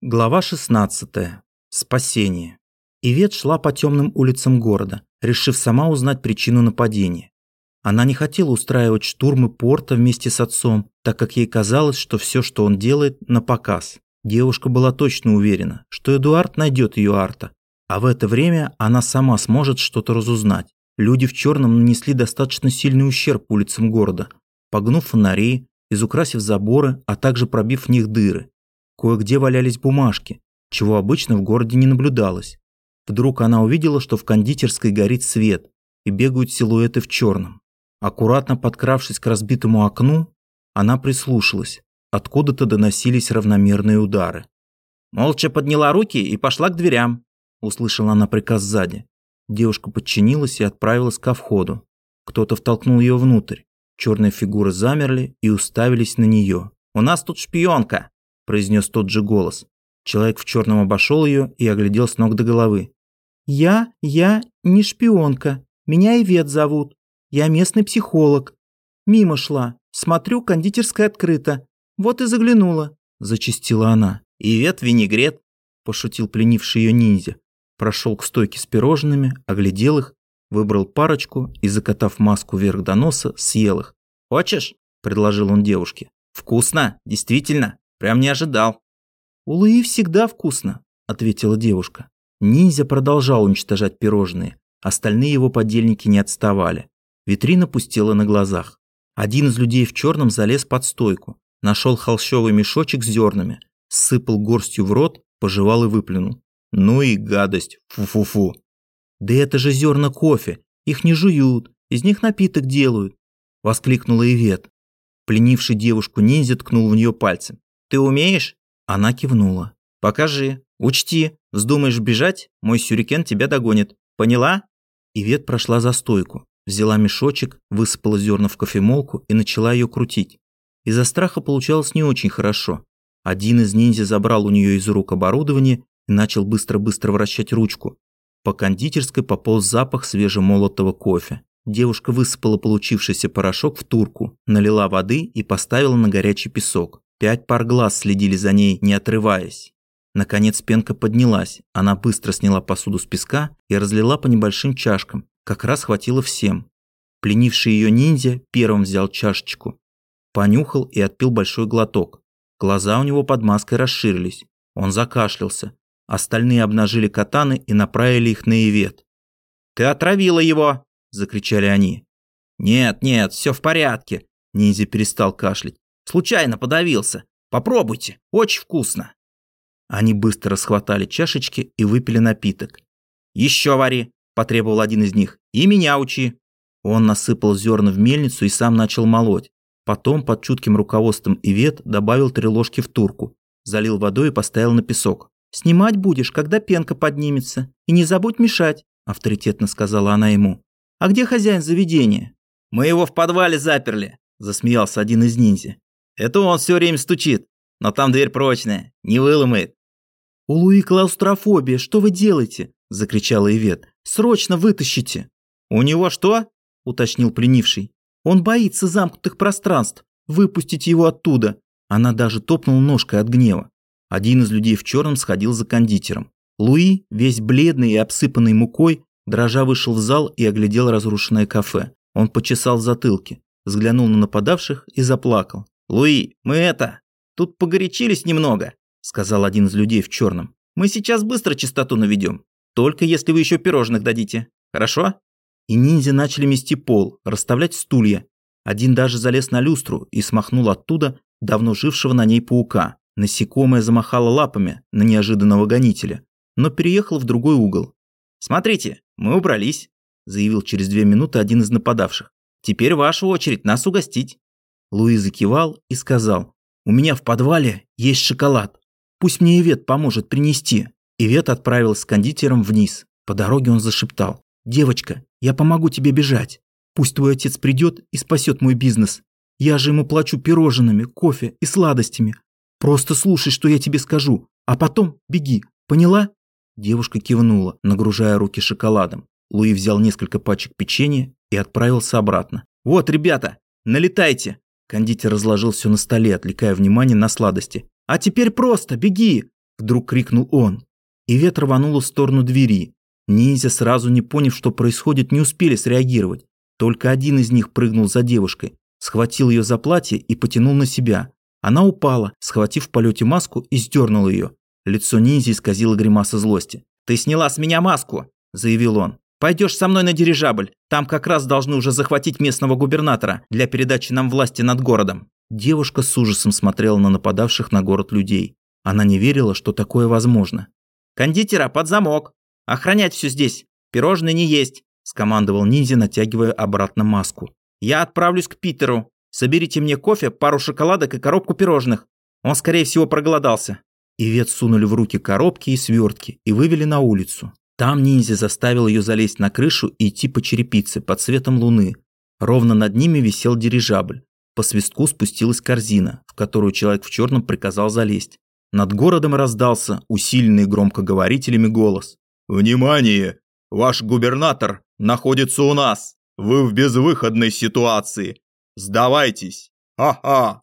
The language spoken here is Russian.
Глава 16. Спасение. Ивет шла по темным улицам города, решив сама узнать причину нападения. Она не хотела устраивать штурмы порта вместе с отцом, так как ей казалось, что все, что он делает, на показ. Девушка была точно уверена, что Эдуард найдет ее арта, а в это время она сама сможет что-то разузнать. Люди в черном нанесли достаточно сильный ущерб улицам города, погнув фонари, изукрасив заборы, а также пробив в них дыры. Кое-где валялись бумажки, чего обычно в городе не наблюдалось. Вдруг она увидела, что в кондитерской горит свет и бегают силуэты в черном. Аккуратно подкравшись к разбитому окну, она прислушалась. Откуда-то доносились равномерные удары. Молча подняла руки и пошла к дверям. Услышала она приказ сзади. Девушка подчинилась и отправилась ко входу. Кто-то втолкнул ее внутрь. Черные фигуры замерли и уставились на нее. «У нас тут шпионка!» Произнес тот же голос. Человек в черном обошел ее и оглядел с ног до головы. «Я, я не шпионка. Меня Ивет зовут. Я местный психолог. Мимо шла. Смотрю, кондитерская открыта. Вот и заглянула», – зачастила она. «Ивет винегрет», – пошутил пленивший ее ниндзя. Прошел к стойке с пирожными, оглядел их, выбрал парочку и, закатав маску вверх до носа, съел их. «Хочешь?» – предложил он девушке. «Вкусно, действительно. Прям не ожидал. У Луи всегда вкусно, ответила девушка. Ниндзя продолжал уничтожать пирожные. Остальные его подельники не отставали. Витрина пустела на глазах. Один из людей в черном залез под стойку, нашел холщовый мешочек с зернами, сыпал горстью в рот, пожевал и выплюнул. Ну и гадость, фу-фу-фу. Да это же зерна кофе, их не жуют, из них напиток делают, воскликнула Ивет. Пленивший девушку ниндзя ткнул в нее пальцем. Ты умеешь?» Она кивнула. «Покажи. Учти, вздумаешь бежать, мой сюрикен тебя догонит. Поняла?» Ивет прошла за стойку, взяла мешочек, высыпала зерна в кофемолку и начала ее крутить. Из-за страха получалось не очень хорошо. Один из ниндзя забрал у нее из рук оборудование и начал быстро-быстро вращать ручку. По кондитерской пополз запах свежемолотого кофе. Девушка высыпала получившийся порошок в турку, налила воды и поставила на горячий песок. Пять пар глаз следили за ней, не отрываясь. Наконец пенка поднялась. Она быстро сняла посуду с песка и разлила по небольшим чашкам. Как раз хватило всем. Пленивший ее ниндзя первым взял чашечку. Понюхал и отпил большой глоток. Глаза у него под маской расширились. Он закашлялся. Остальные обнажили катаны и направили их на Ивет. «Ты отравила его!» – закричали они. «Нет, нет, все в порядке!» Ниндзя перестал кашлять. Случайно подавился. Попробуйте, очень вкусно. Они быстро схватали чашечки и выпили напиток. Еще вари, потребовал один из них. И меня учи. Он насыпал зерна в мельницу и сам начал молоть. Потом под чутким руководством Ивет добавил три ложки в турку, залил водой и поставил на песок. «Снимать будешь, когда пенка поднимется. И не забудь мешать», – авторитетно сказала она ему. «А где хозяин заведения?» «Мы его в подвале заперли», – засмеялся один из ниндзя. Это он все время стучит, но там дверь прочная, не выломает. «У Луи клаустрофобия, что вы делаете?» – закричала Ивет. «Срочно вытащите!» «У него что?» – уточнил пленивший. «Он боится замкнутых пространств. Выпустите его оттуда!» Она даже топнула ножкой от гнева. Один из людей в черном сходил за кондитером. Луи, весь бледный и обсыпанный мукой, дрожа вышел в зал и оглядел разрушенное кафе. Он почесал затылки, взглянул на нападавших и заплакал. «Луи, мы это, тут погорячились немного», – сказал один из людей в черном. «Мы сейчас быстро чистоту наведем, только если вы еще пирожных дадите, хорошо?» И ниндзя начали мести пол, расставлять стулья. Один даже залез на люстру и смахнул оттуда давно жившего на ней паука. Насекомое замахало лапами на неожиданного гонителя, но переехал в другой угол. «Смотрите, мы убрались», – заявил через две минуты один из нападавших. «Теперь ваша очередь нас угостить». Луи закивал и сказал, «У меня в подвале есть шоколад. Пусть мне Ивет поможет принести». Ивет отправился с кондитером вниз. По дороге он зашептал, «Девочка, я помогу тебе бежать. Пусть твой отец придет и спасет мой бизнес. Я же ему плачу пирожными, кофе и сладостями. Просто слушай, что я тебе скажу, а потом беги. Поняла?» Девушка кивнула, нагружая руки шоколадом. Луи взял несколько пачек печенья и отправился обратно. «Вот, ребята, налетайте!» Кондитер разложил все на столе, отвлекая внимание на сладости. «А теперь просто беги!» Вдруг крикнул он. И ветер рвануло в сторону двери. Ниндзя, сразу не поняв, что происходит, не успели среагировать. Только один из них прыгнул за девушкой, схватил ее за платье и потянул на себя. Она упала, схватив в полете маску и сдернула ее. Лицо ниндзя исказило гримаса злости. «Ты сняла с меня маску!» – заявил он. «Пойдешь со мной на дирижабль. Там как раз должны уже захватить местного губернатора для передачи нам власти над городом». Девушка с ужасом смотрела на нападавших на город людей. Она не верила, что такое возможно. «Кондитера под замок! Охранять все здесь! Пирожные не есть!» – скомандовал ниндзя, натягивая обратно маску. «Я отправлюсь к Питеру. Соберите мне кофе, пару шоколадок и коробку пирожных. Он, скорее всего, проголодался». Ивет сунули в руки коробки и свертки и вывели на улицу. Там ниндзя заставил ее залезть на крышу и идти по черепице под светом луны. Ровно над ними висел дирижабль. По свистку спустилась корзина, в которую человек в черном приказал залезть. Над городом раздался усиленный громкоговорителями голос. «Внимание! Ваш губернатор находится у нас! Вы в безвыходной ситуации! Сдавайтесь! Ха-ха!»